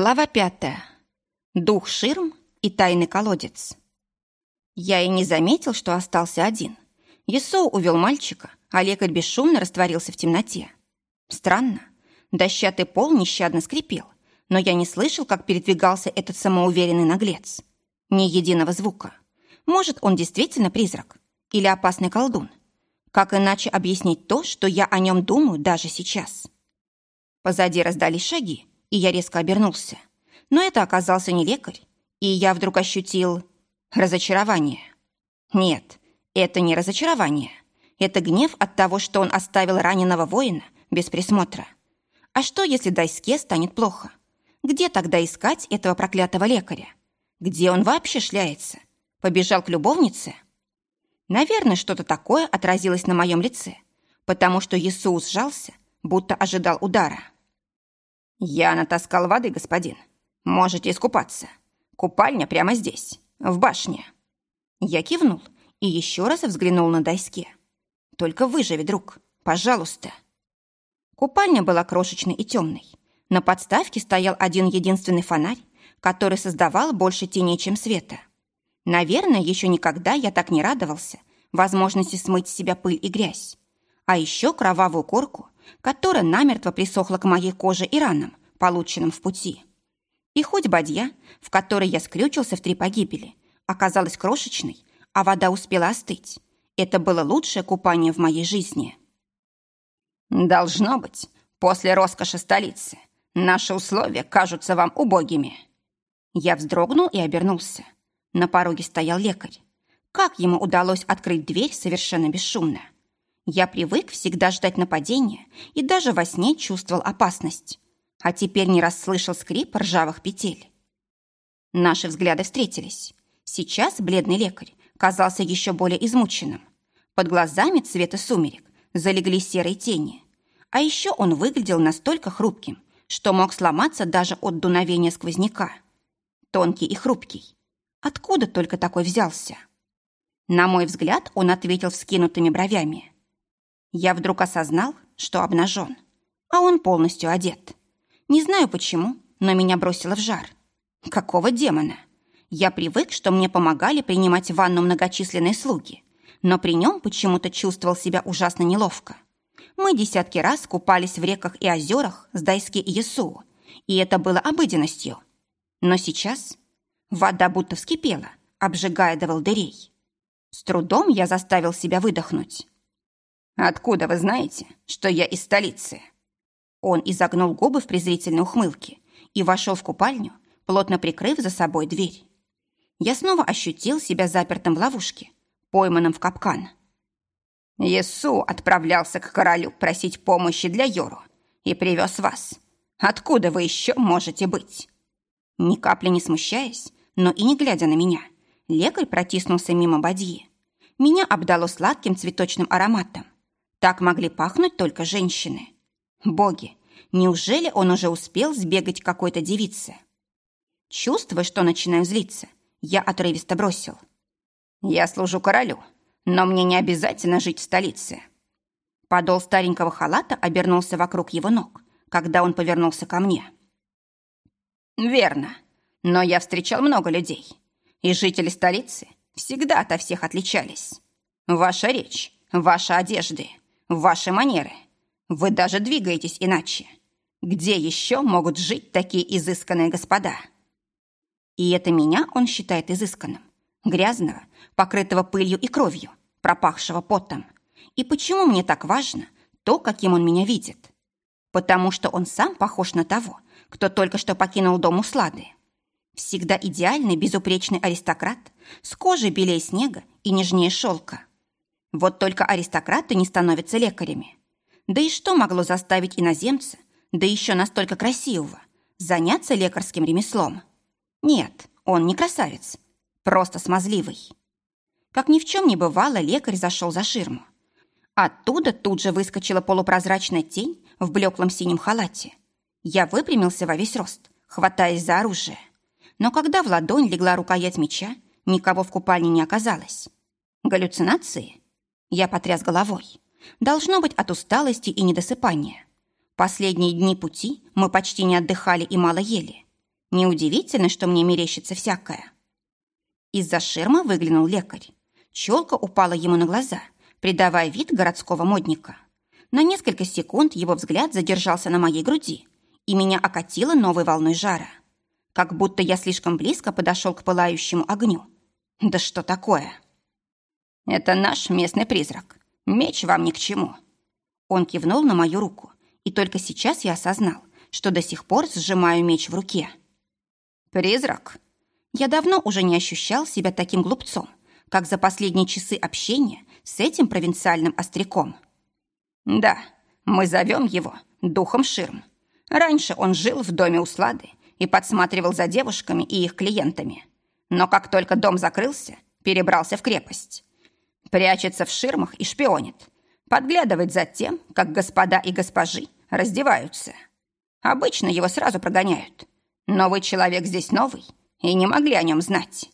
Глава пятая. Дух ширм и тайный колодец. Я и не заметил, что остался один. Есоу увел мальчика, а лекарь бесшумно растворился в темноте. Странно. Дощатый пол нещадно скрипел, но я не слышал, как передвигался этот самоуверенный наглец. Ни единого звука. Может, он действительно призрак? Или опасный колдун? Как иначе объяснить то, что я о нем думаю даже сейчас? Позади раздались шаги, и я резко обернулся. Но это оказался не лекарь, и я вдруг ощутил разочарование. Нет, это не разочарование. Это гнев от того, что он оставил раненого воина без присмотра. А что, если Дайске станет плохо? Где тогда искать этого проклятого лекаря? Где он вообще шляется? Побежал к любовнице? Наверное, что-то такое отразилось на моем лице, потому что Иисус сжался, будто ожидал удара. «Я натаскал воды, господин. Можете искупаться. Купальня прямо здесь, в башне». Я кивнул и еще раз взглянул на доске. «Только выживи, друг, пожалуйста». Купальня была крошечной и темной. На подставке стоял один единственный фонарь, который создавал больше теней, чем света. Наверное, еще никогда я так не радовался возможности смыть с себя пыль и грязь. А еще кровавую корку, которая намертво присохла к моей коже и ранам, полученным в пути. И хоть бадья, в которой я скрючился в три погибели, оказалась крошечной, а вода успела остыть, это было лучшее купание в моей жизни. «Должно быть, после роскоши столицы наши условия кажутся вам убогими». Я вздрогнул и обернулся. На пороге стоял лекарь. Как ему удалось открыть дверь совершенно бесшумно? Я привык всегда ждать нападения и даже во сне чувствовал опасность. А теперь не расслышал скрип ржавых петель. Наши взгляды встретились. Сейчас бледный лекарь казался еще более измученным. Под глазами цвета сумерек залегли серые тени. А еще он выглядел настолько хрупким, что мог сломаться даже от дуновения сквозняка. Тонкий и хрупкий. Откуда только такой взялся? На мой взгляд, он ответил вскинутыми бровями. Я вдруг осознал, что обнажен, а он полностью одет. Не знаю почему, но меня бросило в жар. Какого демона? Я привык, что мне помогали принимать ванну многочисленные слуги, но при нем почему-то чувствовал себя ужасно неловко. Мы десятки раз купались в реках и озерах с Дайски и Ясу, и это было обыденностью. Но сейчас вода будто вскипела, обжигая до волдырей. С трудом я заставил себя выдохнуть. «Откуда вы знаете, что я из столицы?» Он изогнул губы в презрительной ухмылке и вошел в купальню, плотно прикрыв за собой дверь. Я снова ощутил себя запертым в ловушке, пойманным в капкан. Есу отправлялся к королю просить помощи для Йору и привез вас. Откуда вы еще можете быть? Ни капли не смущаясь, но и не глядя на меня, лекарь протиснулся мимо бадьи. Меня обдало сладким цветочным ароматом. Так могли пахнуть только женщины. Боги, неужели он уже успел сбегать к какой-то девице? Чувствуя, что начинаю злиться, я отрывисто бросил. «Я служу королю, но мне не обязательно жить в столице». Подол старенького халата обернулся вокруг его ног, когда он повернулся ко мне. «Верно, но я встречал много людей, и жители столицы всегда ото всех отличались. Ваша речь, ваши одежды, ваши манеры. Вы даже двигаетесь иначе. Где еще могут жить такие изысканные господа? И это меня он считает изысканным. Грязного, покрытого пылью и кровью, пропахшего потом. И почему мне так важно то, каким он меня видит? Потому что он сам похож на того, кто только что покинул дом Услады. Всегда идеальный, безупречный аристократ с кожей белее снега и нежнее шелка. Вот только аристократы не становятся лекарями. Да и что могло заставить иноземца, да еще настолько красивого, заняться лекарским ремеслом? Нет, он не красавец, просто смазливый. Как ни в чем не бывало, лекарь зашел за ширму. Оттуда тут же выскочила полупрозрачная тень в блеклом синем халате. Я выпрямился во весь рост, хватаясь за оружие. Но когда в ладонь легла рукоять меча, никого в купальне не оказалось. Галлюцинации? Я потряс головой. Должно быть от усталости и недосыпания. Последние дни пути мы почти не отдыхали и мало ели. Неудивительно, что мне мерещится всякое. Из-за ширмы выглянул лекарь. Челка упала ему на глаза, придавая вид городского модника. На несколько секунд его взгляд задержался на моей груди, и меня окатило новой волной жара. Как будто я слишком близко подошел к пылающему огню. Да что такое? Это наш местный призрак. Меч вам ни к чему. Он кивнул на мою руку, и только сейчас я осознал, что до сих пор сжимаю меч в руке. Призрак? Я давно уже не ощущал себя таким глупцом, как за последние часы общения с этим провинциальным остряком. Да, мы зовем его Духом Ширм. Раньше он жил в доме Услады и подсматривал за девушками и их клиентами. Но как только дом закрылся, перебрался в крепость. Прячется в ширмах и шпионит. Подглядывает за тем, как господа и госпожи раздеваются. Обычно его сразу прогоняют. Новый человек здесь новый, и не могли о нем знать.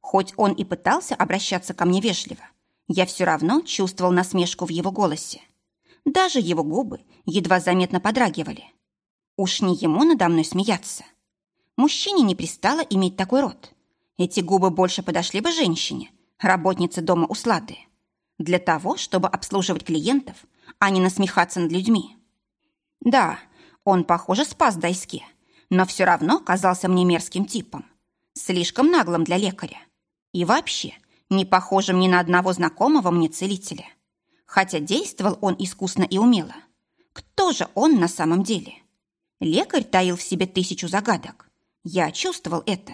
Хоть он и пытался обращаться ко мне вежливо, я все равно чувствовал насмешку в его голосе. Даже его губы едва заметно подрагивали. Уж не ему надо мной смеяться. Мужчине не пристало иметь такой рот. Эти губы больше подошли бы женщине, работнице дома Услады, для того, чтобы обслуживать клиентов, а не насмехаться над людьми. Да, он, похоже, спас Дайске, но все равно казался мне мерзким типом. Слишком наглым для лекаря. И вообще, не похожим ни на одного знакомого мне целителя. Хотя действовал он искусно и умело. Кто же он на самом деле? Лекарь таил в себе тысячу загадок. Я чувствовал это.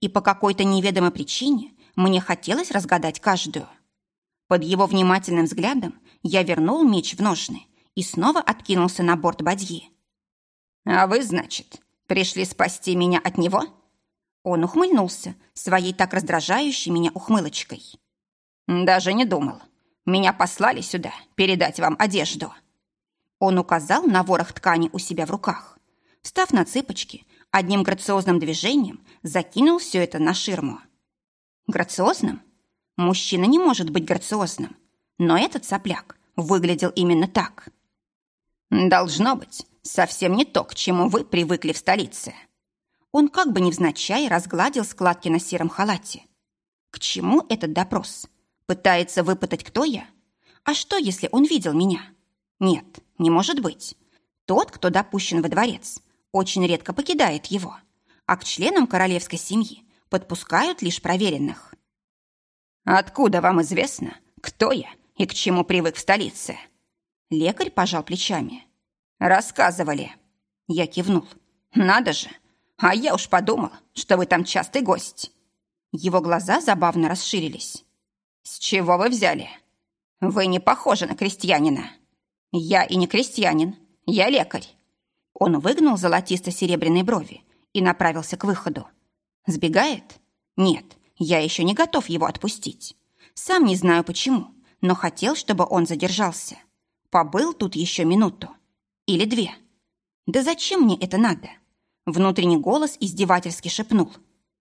И по какой-то неведомой причине мне хотелось разгадать каждую. Под его внимательным взглядом я вернул меч в ножны и снова откинулся на борт бадьи. «А вы, значит, пришли спасти меня от него?» Он ухмыльнулся своей так раздражающей меня ухмылочкой. «Даже не думал. Меня послали сюда передать вам одежду». Он указал на ворох ткани у себя в руках. Встав на цыпочки, одним грациозным движением закинул все это на ширму. Грациозным? Мужчина не может быть грациозным. Но этот сопляк выглядел именно так. «Должно быть, совсем не то, к чему вы привыкли в столице». Он как бы невзначай разгладил складки на сером халате. К чему этот допрос? Пытается выпытать, кто я? А что, если он видел меня? Нет, не может быть. Тот, кто допущен во дворец, очень редко покидает его. А к членам королевской семьи подпускают лишь проверенных. «Откуда вам известно, кто я и к чему привык в столице?» Лекарь пожал плечами. «Рассказывали». Я кивнул. «Надо же! А я уж подумал, что вы там частый гость». Его глаза забавно расширились. «С чего вы взяли? Вы не похожи на крестьянина». «Я и не крестьянин, я лекарь». Он выгнул золотисто-серебряные брови и направился к выходу. Сбегает? Нет, я еще не готов его отпустить. Сам не знаю почему, но хотел, чтобы он задержался. Побыл тут еще минуту. Или две. Да зачем мне это надо? Внутренний голос издевательски шепнул.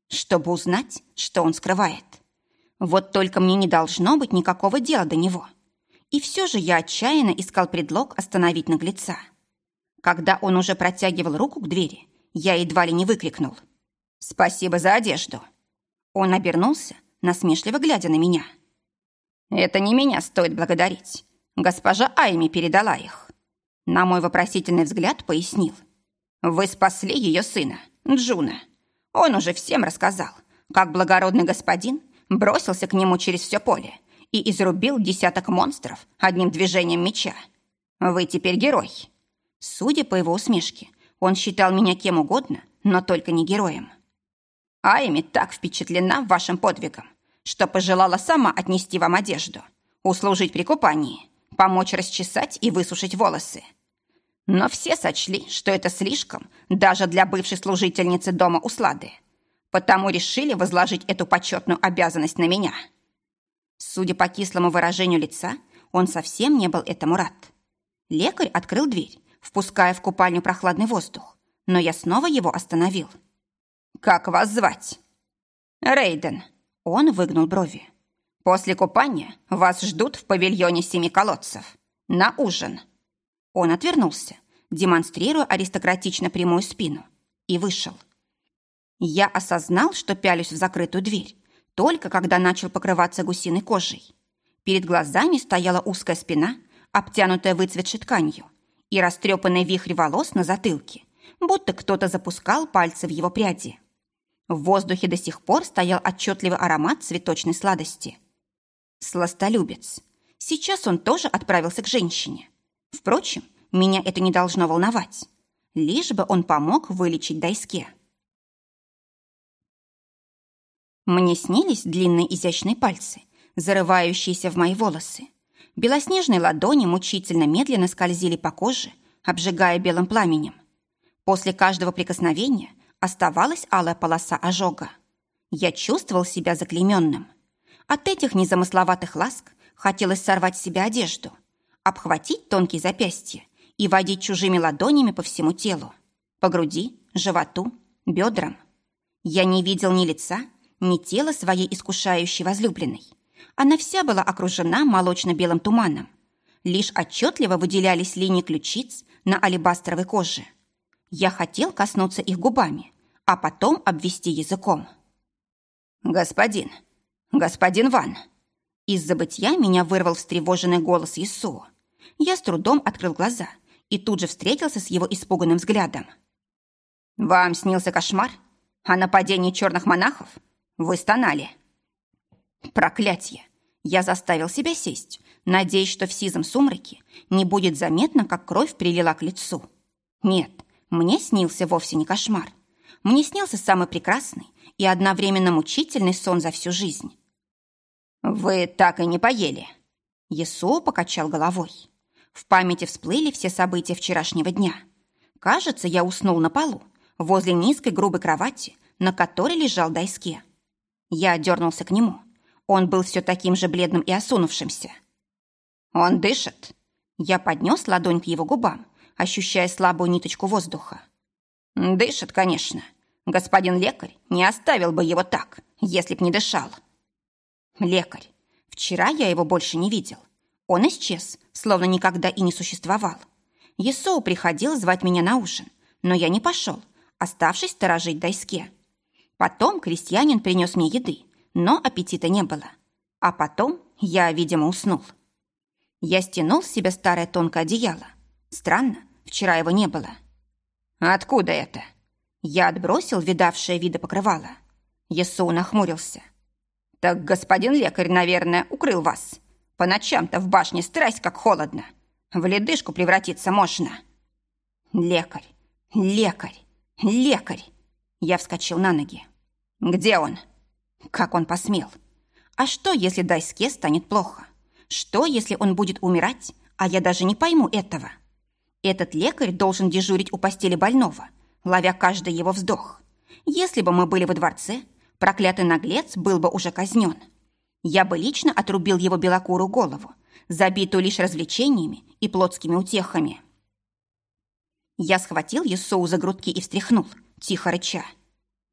Чтобы узнать, что он скрывает. Вот только мне не должно быть никакого дела до него. И все же я отчаянно искал предлог остановить наглеца. Когда он уже протягивал руку к двери, я едва ли не выкрикнул – «Спасибо за одежду». Он обернулся, насмешливо глядя на меня. «Это не меня стоит благодарить. Госпожа Айми передала их». На мой вопросительный взгляд пояснил. «Вы спасли ее сына, Джуна. Он уже всем рассказал, как благородный господин бросился к нему через все поле и изрубил десяток монстров одним движением меча. Вы теперь герой». Судя по его усмешке, он считал меня кем угодно, но только не героем. Айми так впечатлена вашим подвигом, что пожелала сама отнести вам одежду, услужить при купании, помочь расчесать и высушить волосы. Но все сочли, что это слишком даже для бывшей служительницы дома Услады, потому решили возложить эту почетную обязанность на меня. Судя по кислому выражению лица, он совсем не был этому рад. Лекарь открыл дверь, впуская в купальню прохладный воздух, но я снова его остановил – «Как вас звать?» «Рейден». Он выгнул брови. «После купания вас ждут в павильоне семи колодцев. На ужин». Он отвернулся, демонстрируя аристократично прямую спину, и вышел. Я осознал, что пялюсь в закрытую дверь, только когда начал покрываться гусиной кожей. Перед глазами стояла узкая спина, обтянутая выцветшей тканью, и растрепанный вихрь волос на затылке, будто кто-то запускал пальцы в его пряди. В воздухе до сих пор стоял отчетливый аромат цветочной сладости. Сластолюбец. Сейчас он тоже отправился к женщине. Впрочем, меня это не должно волновать. Лишь бы он помог вылечить Дайске. Мне снились длинные изящные пальцы, зарывающиеся в мои волосы. Белоснежные ладони мучительно медленно скользили по коже, обжигая белым пламенем. После каждого прикосновения оставалась алая полоса ожога. Я чувствовал себя заклеменным. От этих незамысловатых ласк хотелось сорвать с себя одежду, обхватить тонкие запястья и водить чужими ладонями по всему телу, по груди, животу, бедрам. Я не видел ни лица, ни тело своей искушающей возлюбленной. Она вся была окружена молочно-белым туманом. Лишь отчетливо выделялись линии ключиц на алебастровой коже. Я хотел коснуться их губами, а потом обвести языком. «Господин! Господин Ван!» Из забытья меня вырвал встревоженный голос Исуа. Я с трудом открыл глаза и тут же встретился с его испуганным взглядом. «Вам снился кошмар? О нападении черных монахов? Вы стонали. Проклятье! Я заставил себя сесть, надеясь, что в сизом сумраке не будет заметно, как кровь прилила к лицу. Нет, мне снился вовсе не кошмар. Мне снился самый прекрасный и одновременно мучительный сон за всю жизнь. «Вы так и не поели?» Есо покачал головой. В памяти всплыли все события вчерашнего дня. Кажется, я уснул на полу, возле низкой грубой кровати, на которой лежал Дайске. Я дернулся к нему. Он был все таким же бледным и осунувшимся. «Он дышит?» Я поднес ладонь к его губам, ощущая слабую ниточку воздуха. «Дышит, конечно. Господин лекарь не оставил бы его так, если б не дышал». «Лекарь. Вчера я его больше не видел. Он исчез, словно никогда и не существовал. Есоу приходил звать меня на ужин, но я не пошел, оставшись сторожить Дайске. Потом крестьянин принес мне еды, но аппетита не было. А потом я, видимо, уснул. Я стянул с себя старое тонкое одеяло. Странно, вчера его не было. «Откуда это?» Я отбросил видавшее вида покрывало. Есоу нахмурился. «Так господин лекарь, наверное, укрыл вас. По ночам-то в башне страсть как холодно. В ледышку превратиться можно». «Лекарь, лекарь, лекарь!» Я вскочил на ноги. «Где он?» «Как он посмел?» «А что, если Дайске станет плохо? Что, если он будет умирать, а я даже не пойму этого?» Этот лекарь должен дежурить у постели больного, ловя каждый его вздох. Если бы мы были во дворце, проклятый наглец был бы уже казнен. Я бы лично отрубил его белокурую голову, забитую лишь развлечениями и плотскими утехами. Я схватил Есоу за грудки и встряхнул – тихо рыча.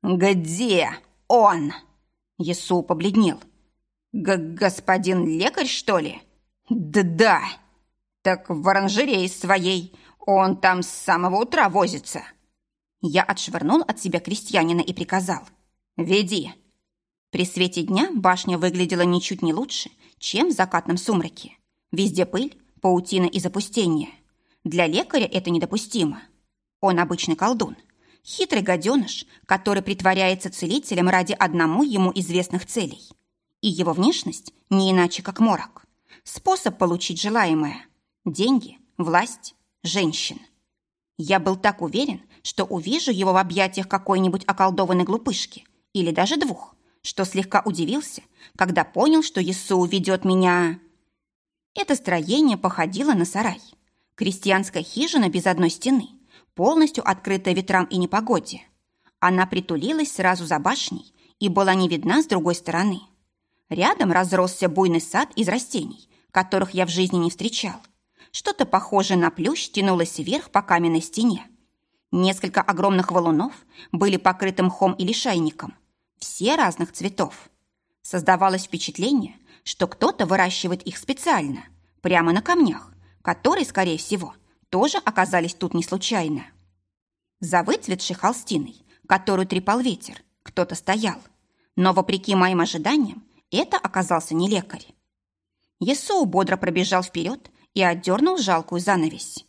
«Где он?» Есу побледнел. Г «Господин лекарь, что ли?» «Да-да!» «Так в оранжерее своей он там с самого утра возится». Я отшвырнул от себя крестьянина и приказал. «Веди». При свете дня башня выглядела ничуть не лучше, чем в закатном сумраке. Везде пыль, паутина и запустение. Для лекаря это недопустимо. Он обычный колдун – Хитрый гаденыш, который притворяется целителем ради одному ему известных целей. И его внешность не иначе, как морок. Способ получить желаемое. Деньги, власть, женщин. Я был так уверен, что увижу его в объятиях какой-нибудь околдованной глупышки или даже двух, что слегка удивился, когда понял, что Иисус ведет меня... Это строение походило на сарай. Крестьянская хижина без одной стены – полностью открытая ветрам и непогоде. Она притулилась сразу за башней и была не видна с другой стороны. Рядом разросся буйный сад из растений, которых я в жизни не встречал. Что-то похожее на плющ тянулось вверх по каменной стене. Несколько огромных валунов были покрыты мхом или шайником. Все разных цветов. Создавалось впечатление, что кто-то выращивает их специально, прямо на камнях, которые, скорее всего, тоже оказались тут не случайно. За выцветшей холстиной которую трепал ветер, кто-то стоял. Но, вопреки моим ожиданиям, это оказался не лекарь. Есоу бодро пробежал вперед и отдернул жалкую занавесь.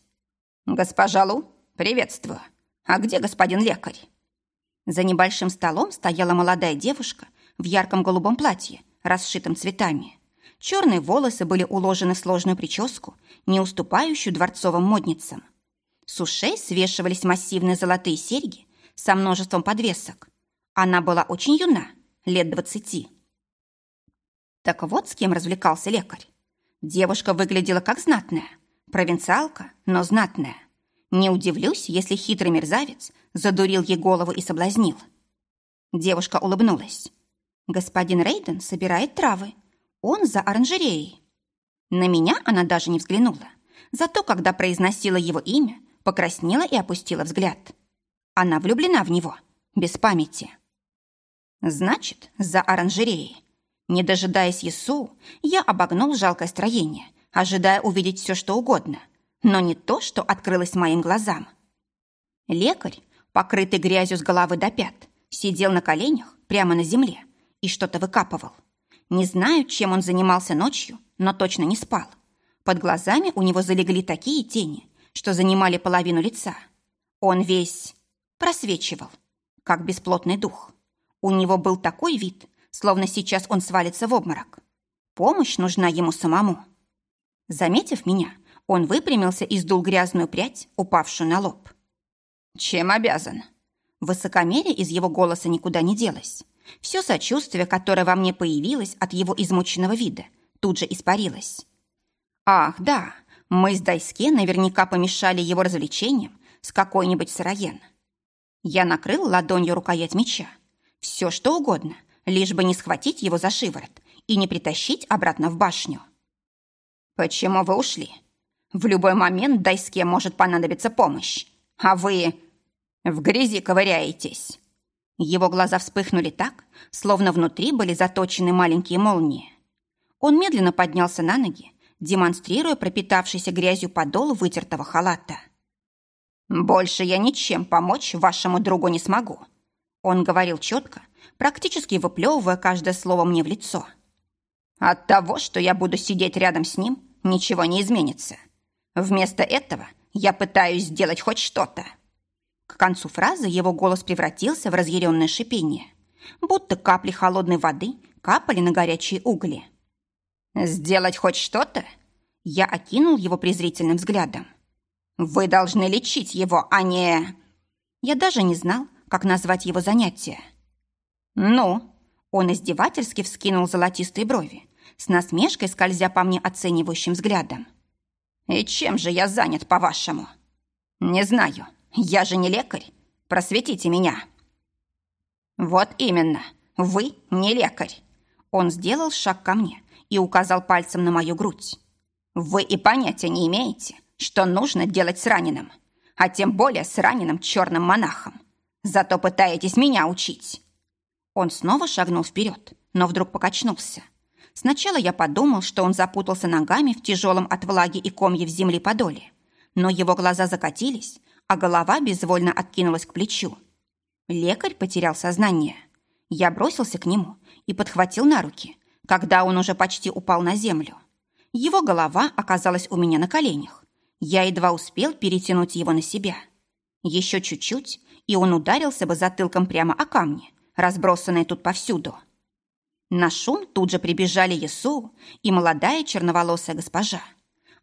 «Госпожа Лу, приветствую. А где господин лекарь?» За небольшим столом стояла молодая девушка в ярком голубом платье, расшитом цветами. Черные волосы были уложены в сложную прическу, не уступающую дворцовым модницам. С ушей свешивались массивные золотые серьги со множеством подвесок. Она была очень юна, лет двадцати. Так вот с кем развлекался лекарь. Девушка выглядела как знатная, провинциалка, но знатная. Не удивлюсь, если хитрый мерзавец задурил ей голову и соблазнил. Девушка улыбнулась. Господин Рейден собирает травы. Он за оранжереей. На меня она даже не взглянула. Зато, когда произносила его имя, покраснела и опустила взгляд. Она влюблена в него, без памяти. Значит, за оранжереей. Не дожидаясь Есу, я обогнул жалкое строение, ожидая увидеть все, что угодно, но не то, что открылось моим глазам. Лекарь, покрытый грязью с головы до пят, сидел на коленях прямо на земле и что-то выкапывал. Не знаю, чем он занимался ночью, но точно не спал. Под глазами у него залегли такие тени, что занимали половину лица. Он весь просвечивал, как бесплотный дух. У него был такой вид, словно сейчас он свалится в обморок. Помощь нужна ему самому. Заметив меня, он выпрямился и сдул грязную прядь, упавшую на лоб. «Чем обязан?» Высокомерие из его голоса никуда не делось. Все сочувствие, которое во мне появилось от его измученного вида, тут же испарилось. «Ах, да, мы с Дайске наверняка помешали его развлечениям с какой-нибудь сыроен. Я накрыл ладонью рукоять меча. Все, что угодно, лишь бы не схватить его за шиворот и не притащить обратно в башню. «Почему вы ушли? В любой момент Дайске может понадобиться помощь, а вы в грязи ковыряетесь». Его глаза вспыхнули так, словно внутри были заточены маленькие молнии. Он медленно поднялся на ноги, демонстрируя пропитавшийся грязью подол вытертого халата. «Больше я ничем помочь вашему другу не смогу», он говорил четко, практически выплевывая каждое слово мне в лицо. «От того, что я буду сидеть рядом с ним, ничего не изменится. Вместо этого я пытаюсь сделать хоть что-то». К концу фразы его голос превратился в разъяренное шипение, будто капли холодной воды капали на горячие угли. «Сделать хоть что-то?» Я окинул его презрительным взглядом. «Вы должны лечить его, а не...» Я даже не знал, как назвать его занятие. «Ну?» Он издевательски вскинул золотистые брови, с насмешкой скользя по мне оценивающим взглядом. «И чем же я занят, по-вашему?» «Не знаю. Я же не лекарь. Просветите меня». «Вот именно. Вы не лекарь». Он сделал шаг ко мне и указал пальцем на мою грудь. «Вы и понятия не имеете, что нужно делать с раненым, а тем более с раненым черным монахом. Зато пытаетесь меня учить». Он снова шагнул вперед, но вдруг покачнулся. Сначала я подумал, что он запутался ногами в тяжелом от влаги и комьев земли подоле, но его глаза закатились, а голова безвольно откинулась к плечу. Лекарь потерял сознание. Я бросился к нему и подхватил на руки, когда он уже почти упал на землю. Его голова оказалась у меня на коленях. Я едва успел перетянуть его на себя. Еще чуть-чуть, и он ударился бы затылком прямо о камни, разбросанные тут повсюду. На шум тут же прибежали Есу и молодая черноволосая госпожа.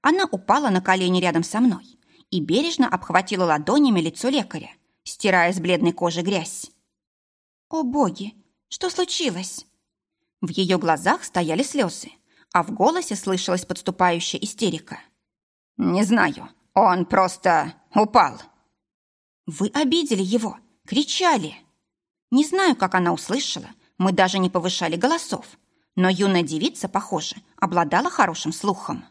Она упала на колени рядом со мной и бережно обхватила ладонями лицо лекаря, стирая с бледной кожи грязь. «О боги, что случилось?» В ее глазах стояли слезы, а в голосе слышалась подступающая истерика. «Не знаю, он просто упал». «Вы обидели его! Кричали!» Не знаю, как она услышала, мы даже не повышали голосов, но юная девица, похоже, обладала хорошим слухом.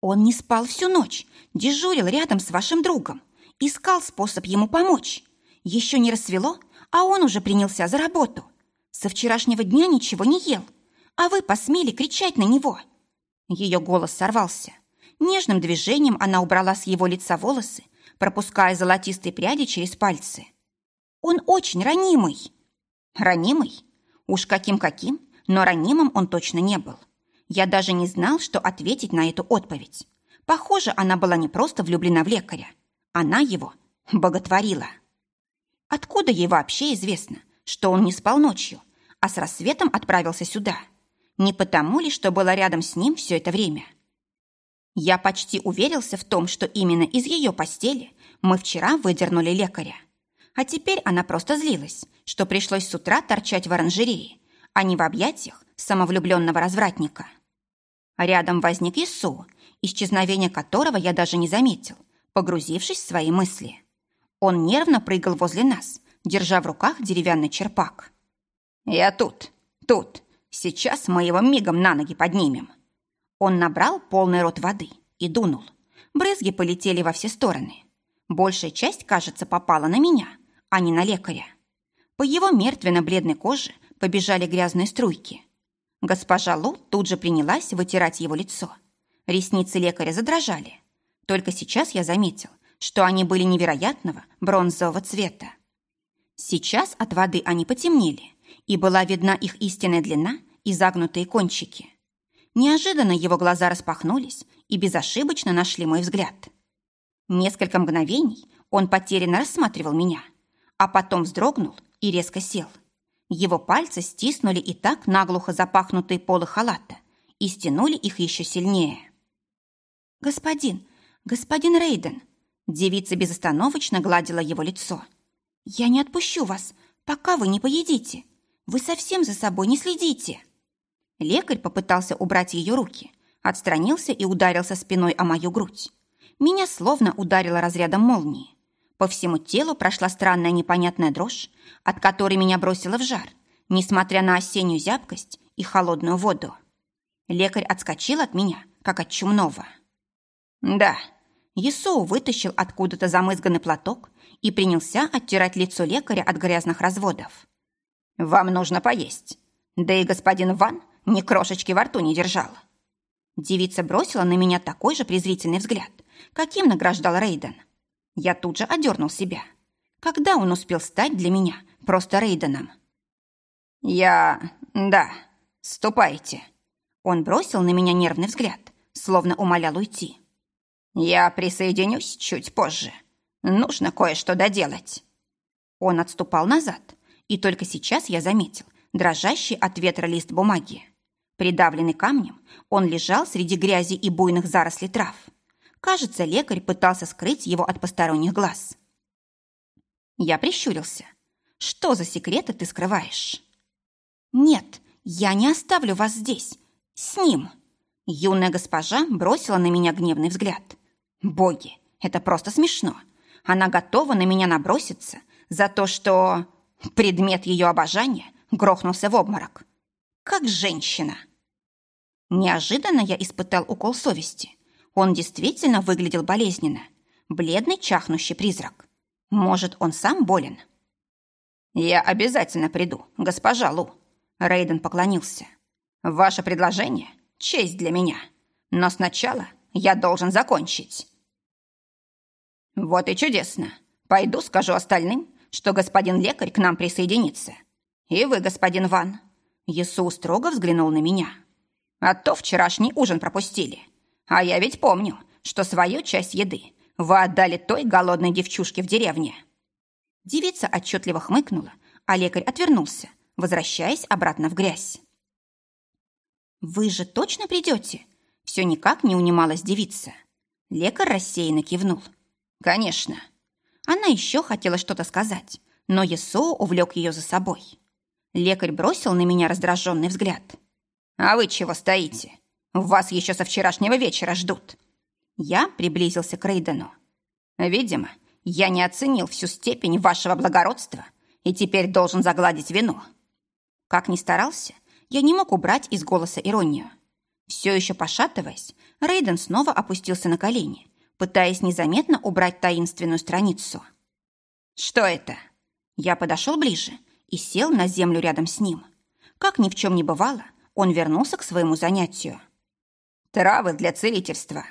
Он не спал всю ночь, дежурил рядом с вашим другом, искал способ ему помочь. Еще не рассвело, а он уже принялся за работу. Со вчерашнего дня ничего не ел, а вы посмели кричать на него. Ее голос сорвался. Нежным движением она убрала с его лица волосы пропуская золотистые пряди через пальцы. Он очень ранимый». «Ранимый? Уж каким-каким, но ранимым он точно не был. Я даже не знал, что ответить на эту отповедь. Похоже, она была не просто влюблена в лекаря. Она его боготворила. Откуда ей вообще известно, что он не спал ночью, а с рассветом отправился сюда? Не потому ли, что была рядом с ним все это время? Я почти уверился в том, что именно из ее постели мы вчера выдернули лекаря. А теперь она просто злилась, что пришлось с утра торчать в оранжерее, а не в объятиях самовлюбленного развратника. Рядом возник Ису, исчезновение которого я даже не заметил, погрузившись в свои мысли. Он нервно прыгал возле нас, держа в руках деревянный черпак. «Я тут, тут. Сейчас мы его мигом на ноги поднимем». Он набрал полный рот воды и дунул. Брызги полетели во все стороны. Большая часть, кажется, попала на меня, а не на лекаря. По его мертвенно-бледной коже побежали грязные струйки. Госпожа Лу тут же принялась вытирать его лицо. Ресницы лекаря задрожали. Только сейчас я заметил, что они были невероятного бронзового цвета. Сейчас от воды они потемнели, и была видна их истинная длина и загнутые кончики. Неожиданно его глаза распахнулись и безошибочно нашли мой взгляд. Несколько мгновений он потерянно рассматривал меня, а потом вздрогнул и резко сел. Его пальцы стиснули и так наглухо запахнутые полы халата и стянули их еще сильнее. «Господин, господин Рейден!» Девица безостановочно гладила его лицо. «Я не отпущу вас, пока вы не поедите. Вы совсем за собой не следите». Лекарь попытался убрать ее руки, отстранился и ударился спиной о мою грудь. Меня словно ударило разрядом молнии. По всему телу прошла странная непонятная дрожь, от которой меня бросило в жар, несмотря на осеннюю зябкость и холодную воду. Лекарь отскочил от меня, как от чумного. Да, Есоу вытащил откуда-то замызганный платок и принялся оттирать лицо лекаря от грязных разводов. «Вам нужно поесть. Да и господин Ван ни крошечки во рту не держал». Девица бросила на меня такой же презрительный взгляд, каким награждал Рейден – я тут же одернул себя. Когда он успел стать для меня просто Рейденом? «Я... да, ступайте». Он бросил на меня нервный взгляд, словно умолял уйти. «Я присоединюсь чуть позже. Нужно кое-что доделать». Он отступал назад, и только сейчас я заметил дрожащий от ветра лист бумаги. Придавленный камнем, он лежал среди грязи и буйных зарослей трав. Кажется, лекарь пытался скрыть его от посторонних глаз. Я прищурился. «Что за секреты ты скрываешь?» «Нет, я не оставлю вас здесь. С ним!» Юная госпожа бросила на меня гневный взгляд. «Боги, это просто смешно. Она готова на меня наброситься за то, что...» Предмет ее обожания грохнулся в обморок. «Как женщина!» Неожиданно я испытал укол совести. Он действительно выглядел болезненно. Бледный чахнущий призрак. Может, он сам болен? «Я обязательно приду, госпожа Лу», — Рейден поклонился. «Ваше предложение — честь для меня. Но сначала я должен закончить». «Вот и чудесно. Пойду скажу остальным, что господин лекарь к нам присоединится. И вы, господин Ван». Есу строго взглянул на меня. «А то вчерашний ужин пропустили. А я ведь помню, что свою часть еды вы отдали той голодной девчушке в деревне». Девица отчетливо хмыкнула, а лекарь отвернулся, возвращаясь обратно в грязь. «Вы же точно придете?» Все никак не унималась девица. Лекарь рассеянно кивнул. «Конечно». Она еще хотела что-то сказать, но Есоу увлек ее за собой. Лекарь бросил на меня раздраженный взгляд. «А вы чего стоите? Вас еще со вчерашнего вечера ждут». Я приблизился к Рейдену. «Видимо, я не оценил всю степень вашего благородства и теперь должен загладить вину». Как ни старался, я не мог убрать из голоса иронию. Все еще пошатываясь, Рейден снова опустился на колени, пытаясь незаметно убрать таинственную страницу. «Что это?» Я подошел ближе и сел на землю рядом с ним. Как ни в чем не бывало, он вернулся к своему занятию. Травы для целительства.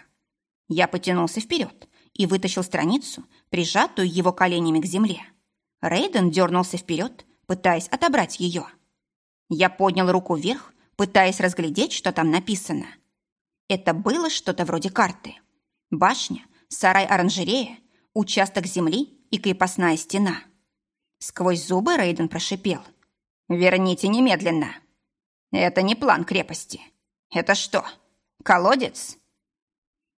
Я потянулся вперед и вытащил страницу, прижатую его коленями к земле. Рейден дернулся вперед, пытаясь отобрать ее. Я поднял руку вверх, пытаясь разглядеть, что там написано. Это было что-то вроде карты. Башня, сарай-оранжерея, участок земли и крепостная стена. Сквозь зубы Рейден прошипел. «Верните немедленно!» «Это не план крепости. Это что, колодец?»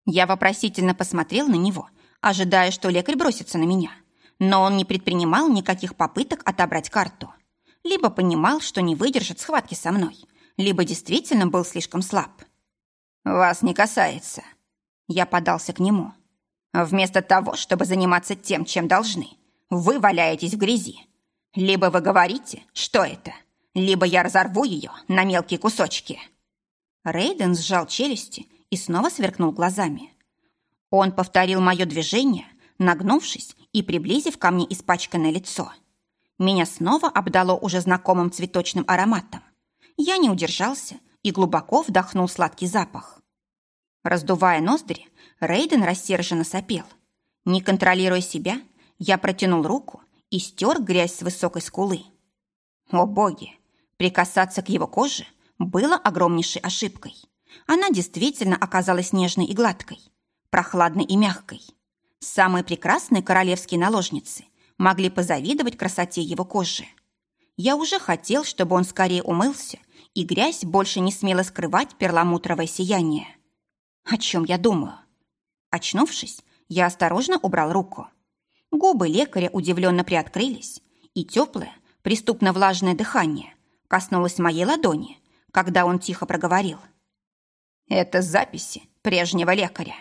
Я вопросительно посмотрел на него, ожидая, что лекарь бросится на меня. Но он не предпринимал никаких попыток отобрать карту. Либо понимал, что не выдержит схватки со мной, либо действительно был слишком слаб. «Вас не касается». Я подался к нему. «Вместо того, чтобы заниматься тем, чем должны, вы валяетесь в грязи. Либо вы говорите, что это, либо я разорву ее на мелкие кусочки». Рейден сжал челюсти и снова сверкнул глазами. Он повторил мое движение, нагнувшись и приблизив ко мне испачканное лицо. Меня снова обдало уже знакомым цветочным ароматом. Я не удержался и глубоко вдохнул сладкий запах. Раздувая ноздри, Рейден рассерженно сопел. Не контролируя себя, я протянул руку и стер грязь с высокой скулы. О боги! Прикасаться к его коже было огромнейшей ошибкой. Она действительно оказалась нежной и гладкой, прохладной и мягкой. Самые прекрасные королевские наложницы могли позавидовать красоте его кожи. Я уже хотел, чтобы он скорее умылся, и грязь больше не смела скрывать перламутровое сияние. О чем я думаю? Очнувшись, я осторожно убрал руку. Губы лекаря удивленно приоткрылись, и теплое, преступно влажное дыхание коснулось моей ладони, когда он тихо проговорил. «Это записи прежнего лекаря.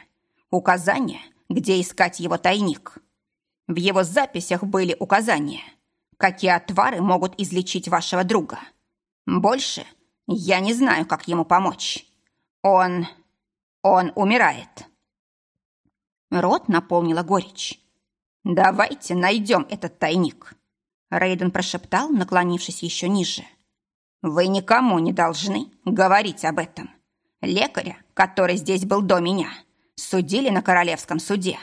Указания, где искать его тайник. В его записях были указания, какие отвары могут излечить вашего друга. Больше я не знаю, как ему помочь. Он... он умирает». Рот наполнила горечь. «Давайте найдем этот тайник», — Рейден прошептал, наклонившись еще ниже. «Вы никому не должны говорить об этом. Лекаря, который здесь был до меня, судили на королевском суде.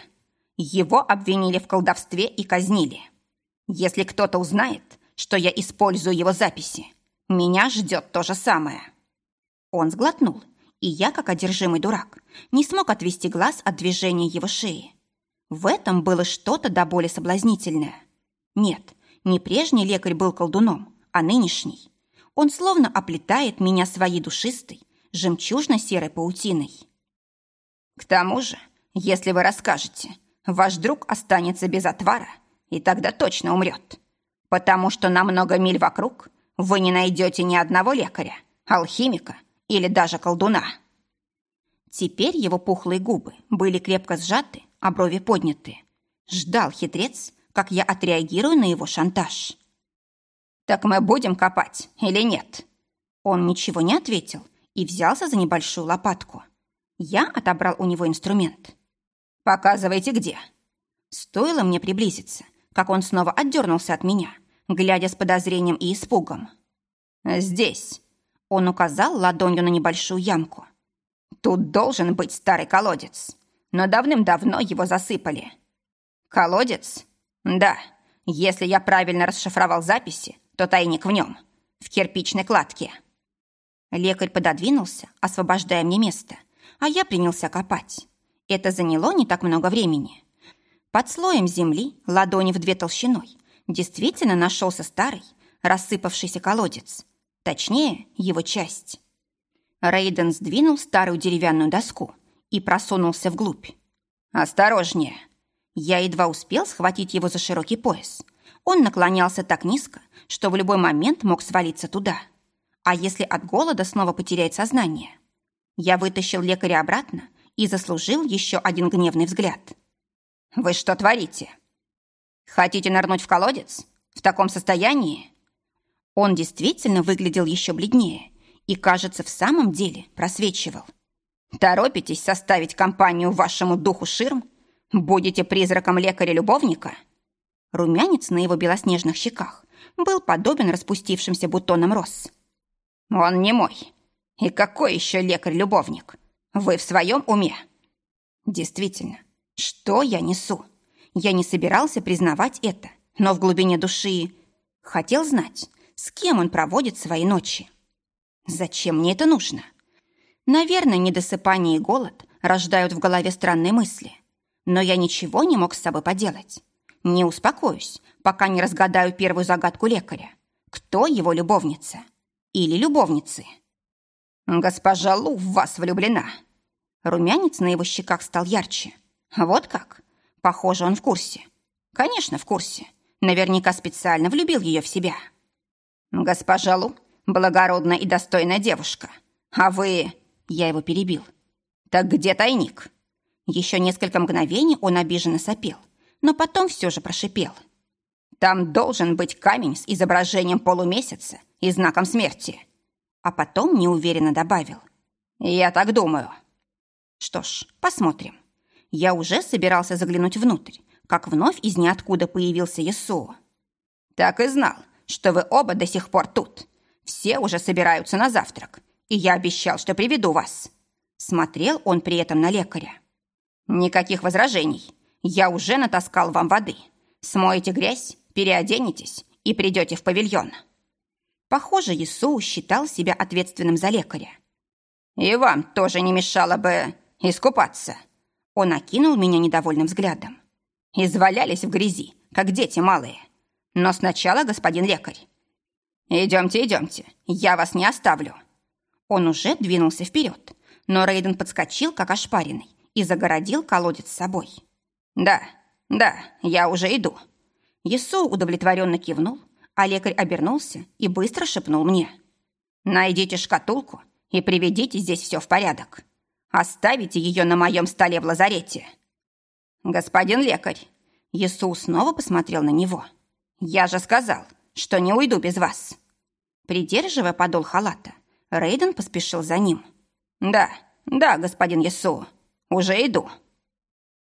Его обвинили в колдовстве и казнили. Если кто-то узнает, что я использую его записи, меня ждет то же самое». Он сглотнул, и я, как одержимый дурак, не смог отвести глаз от движения его шеи. В этом было что-то до боли соблазнительное. Нет, не прежний лекарь был колдуном, а нынешний. Он словно оплетает меня своей душистой, жемчужно-серой паутиной. К тому же, если вы расскажете, ваш друг останется без отвара и тогда точно умрет. Потому что на много миль вокруг вы не найдете ни одного лекаря, алхимика или даже колдуна. Теперь его пухлые губы были крепко сжаты, а брови подняты. Ждал хитрец, как я отреагирую на его шантаж. «Так мы будем копать или нет?» Он ничего не ответил и взялся за небольшую лопатку. Я отобрал у него инструмент. «Показывайте, где». Стоило мне приблизиться, как он снова отдернулся от меня, глядя с подозрением и испугом. «Здесь». Он указал ладонью на небольшую ямку. «Тут должен быть старый колодец но давным-давно его засыпали. Колодец? Да. Если я правильно расшифровал записи, то тайник в нем, в кирпичной кладке. Лекарь пододвинулся, освобождая мне место, а я принялся копать. Это заняло не так много времени. Под слоем земли, ладони в две толщиной, действительно нашелся старый, рассыпавшийся колодец. Точнее, его часть. Рейден сдвинул старую деревянную доску – и просунулся вглубь. «Осторожнее!» Я едва успел схватить его за широкий пояс. Он наклонялся так низко, что в любой момент мог свалиться туда. А если от голода снова потеряет сознание? Я вытащил лекаря обратно и заслужил еще один гневный взгляд. «Вы что творите? Хотите нырнуть в колодец? В таком состоянии?» Он действительно выглядел еще бледнее и, кажется, в самом деле просвечивал. Торопитесь составить компанию вашему духу ширм? Будете призраком лекаря-любовника?» Румянец на его белоснежных щеках был подобен распустившимся бутонам роз. «Он не мой. И какой еще лекарь-любовник? Вы в своем уме?» «Действительно, что я несу? Я не собирался признавать это, но в глубине души хотел знать, с кем он проводит свои ночи. Зачем мне это нужно? Наверное, недосыпание и голод рождают в голове странные мысли. Но я ничего не мог с собой поделать. Не успокоюсь, пока не разгадаю первую загадку лекаря. Кто его любовница? Или любовницы? Госпожа Лу в вас влюблена. Румянец на его щеках стал ярче. Вот как? Похоже, он в курсе. Конечно, в курсе. Наверняка специально влюбил ее в себя. Госпожа Лу – благородная и достойная девушка. А вы... Я его перебил. Так где тайник? Еще несколько мгновений он обиженно сопел, но потом все же прошипел. Там должен быть камень с изображением полумесяца и знаком смерти. А потом неуверенно добавил. Я так думаю. Что ж, посмотрим. Я уже собирался заглянуть внутрь, как вновь из ниоткуда появился Ясуо. «Так и знал, что вы оба до сих пор тут. Все уже собираются на завтрак, и я обещал, что приведу вас». Смотрел он при этом на лекаря. «Никаких возражений. Я уже натаскал вам воды. Смоете грязь, переоденетесь и придете в павильон». Похоже, Ясуо считал себя ответственным за лекаря. «И вам тоже не мешало бы искупаться». Он окинул меня недовольным взглядом. Извалялись в грязи, как дети малые. Но сначала, господин лекарь. Идемте, идемте, я вас не оставлю. Он уже двинулся вперед, но Рейден подскочил, как ошпаренный, и загородил колодец с собой. Да, да, я уже иду. Есу удовлетворенно кивнул, а лекарь обернулся и быстро шепнул мне. «Найдите шкатулку и приведите здесь все в порядок. Оставите ее на моем столе в лазарете». «Господин лекарь!» Иисус снова посмотрел на него. «Я же сказал, что не уйду без вас!» Придерживая подол халата, Рейден поспешил за ним. «Да, да, господин Иисус, уже иду!»